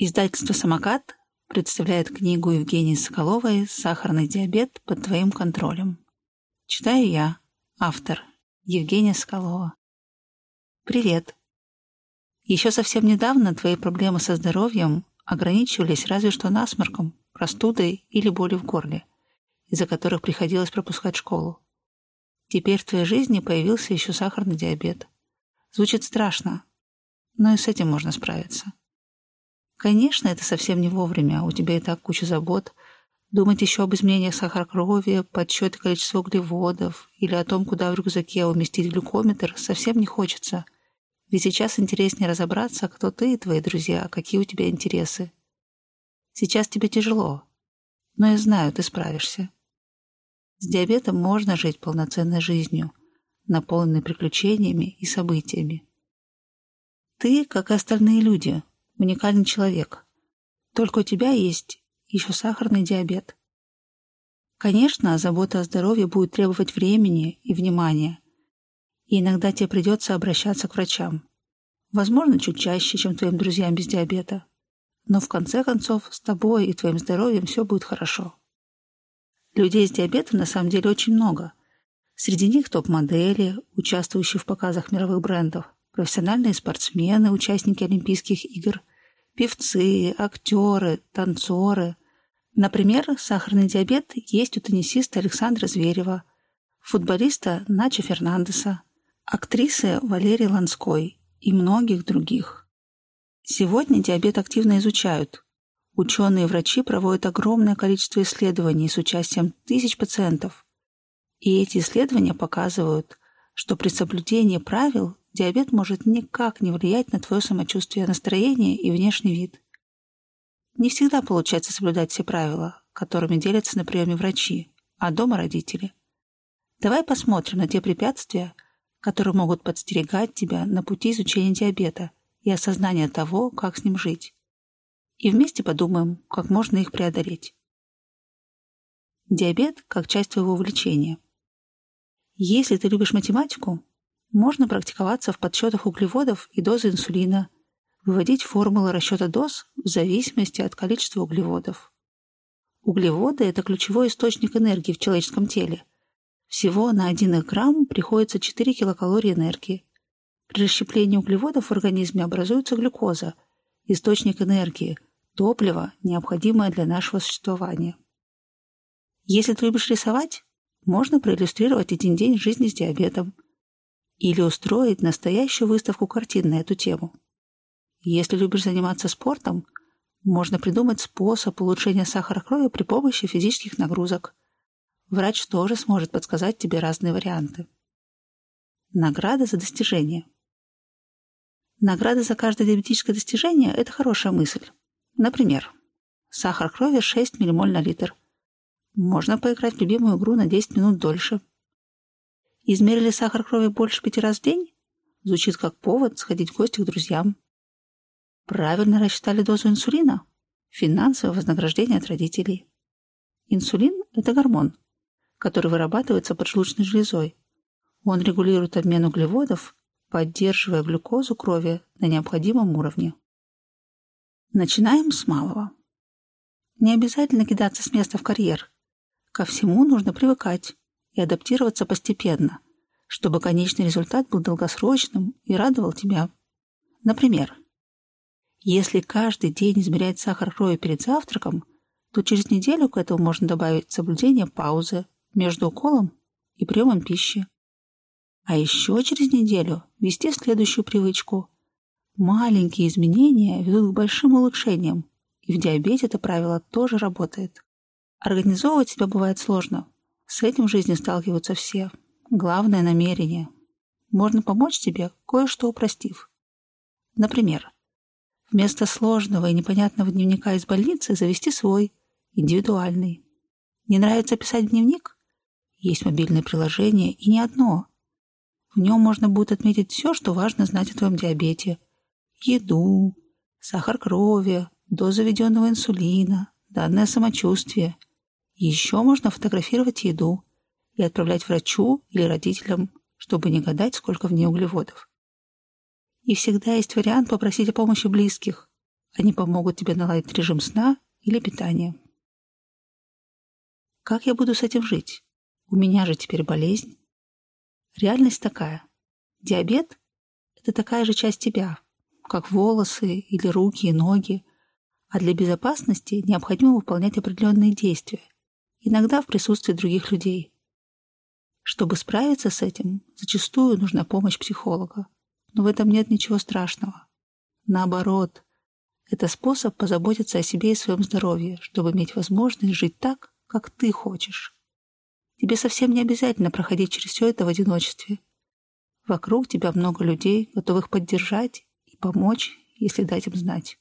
Издательство «Самокат» представляет книгу Евгении Соколовой «Сахарный диабет под твоим контролем». Читаю я, автор, Евгения Соколова. Привет. Еще совсем недавно твои проблемы со здоровьем ограничивались разве что насморком, простудой или болью в горле, из-за которых приходилось пропускать школу. Теперь в твоей жизни появился еще сахарный диабет. Звучит страшно, но и с этим можно справиться. Конечно, это совсем не вовремя, у тебя и так куча забот. Думать еще об изменениях сахара крови, подсчете количества углеводов или о том, куда в рюкзаке уместить глюкометр, совсем не хочется. Ведь сейчас интереснее разобраться, кто ты и твои друзья, какие у тебя интересы. Сейчас тебе тяжело, но я знаю, ты справишься. С диабетом можно жить полноценной жизнью, наполненной приключениями и событиями. Ты, как и остальные люди, уникальный человек. Только у тебя есть еще сахарный диабет. Конечно, забота о здоровье будет требовать времени и внимания. И иногда тебе придется обращаться к врачам. Возможно, чуть чаще, чем твоим друзьям без диабета. Но в конце концов с тобой и твоим здоровьем все будет хорошо. Людей с диабетом на самом деле очень много. Среди них топ-модели, участвующие в показах мировых брендов, профессиональные спортсмены, участники Олимпийских игр, певцы, актеры, танцоры. Например, сахарный диабет есть у теннисиста Александра Зверева, футболиста Начо Фернандеса, актрисы Валерии Ланской и многих других. Сегодня диабет активно изучают. Ученые и врачи проводят огромное количество исследований с участием тысяч пациентов. И эти исследования показывают, что при соблюдении правил диабет может никак не влиять на твое самочувствие, настроение и внешний вид. Не всегда получается соблюдать все правила, которыми делятся на приеме врачи, а дома родители. Давай посмотрим на те препятствия, которые могут подстерегать тебя на пути изучения диабета и осознания того, как с ним жить. И вместе подумаем, как можно их преодолеть. Диабет как часть твоего увлечения. Если ты любишь математику, можно практиковаться в подсчетах углеводов и дозы инсулина, выводить формулы расчета доз в зависимости от количества углеводов. Углеводы – это ключевой источник энергии в человеческом теле. Всего на 1 грамм приходится 4 килокалории энергии. При расщеплении углеводов в организме образуется глюкоза – источник энергии, топливо, необходимое для нашего существования. Если ты любишь рисовать, можно проиллюстрировать один день жизни с диабетом – или устроить настоящую выставку картин на эту тему. Если любишь заниматься спортом, можно придумать способ улучшения сахара крови при помощи физических нагрузок. Врач тоже сможет подсказать тебе разные варианты. Награда за достижение. Награда за каждое диабетическое достижение – это хорошая мысль. Например, сахар крови 6 ммоль на литр. Можно поиграть в любимую игру на 10 минут дольше – Измерили сахар крови больше пяти раз в день? Звучит как повод сходить в гости к друзьям. Правильно рассчитали дозу инсулина? Финансовое вознаграждение от родителей. Инсулин – это гормон, который вырабатывается поджелудочной железой. Он регулирует обмен углеводов, поддерживая глюкозу крови на необходимом уровне. Начинаем с малого. Не обязательно кидаться с места в карьер. Ко всему нужно привыкать и адаптироваться постепенно, чтобы конечный результат был долгосрочным и радовал тебя. Например, если каждый день измерять сахар крови перед завтраком, то через неделю к этому можно добавить соблюдение паузы между уколом и приемом пищи. А еще через неделю ввести следующую привычку. Маленькие изменения ведут к большим улучшениям, и в диабете это правило тоже работает. Организовывать себя бывает сложно, с этим в жизни сталкиваются все. Главное — намерение. Можно помочь тебе, кое-что упростив. Например, вместо сложного и непонятного дневника из больницы завести свой, индивидуальный. Не нравится писать дневник? Есть мобильное приложение, и не одно. В нем можно будет отметить все, что важно знать о твоем диабете. Еду, сахар крови, дозу введенного инсулина, данное самочувствие — еще можно фотографировать еду и отправлять врачу или родителям, чтобы не гадать, сколько в ней углеводов. И всегда есть вариант попросить о помощи близких. Они помогут тебе наладить режим сна или питания. Как я буду с этим жить? У меня же теперь болезнь. Реальность такая. Диабет — это такая же часть тебя, как волосы или руки и ноги, а для безопасности необходимо выполнять определенные действия, иногда в присутствии других людей. Чтобы справиться с этим, зачастую нужна помощь психолога. Но в этом нет ничего страшного. Наоборот, это способ позаботиться о себе и своем здоровье, чтобы иметь возможность жить так, как ты хочешь. Тебе совсем не обязательно проходить через все это в одиночестве. Вокруг тебя много людей, готовых поддержать и помочь, если дать им знать.